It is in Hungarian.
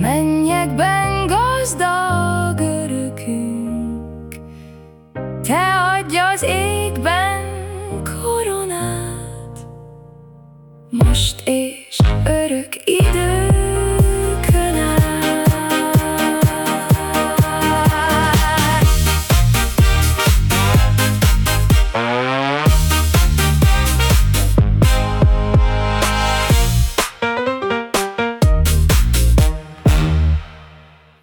Mennyekben gazdag örökünk, Te adj az égben koronát, most ég.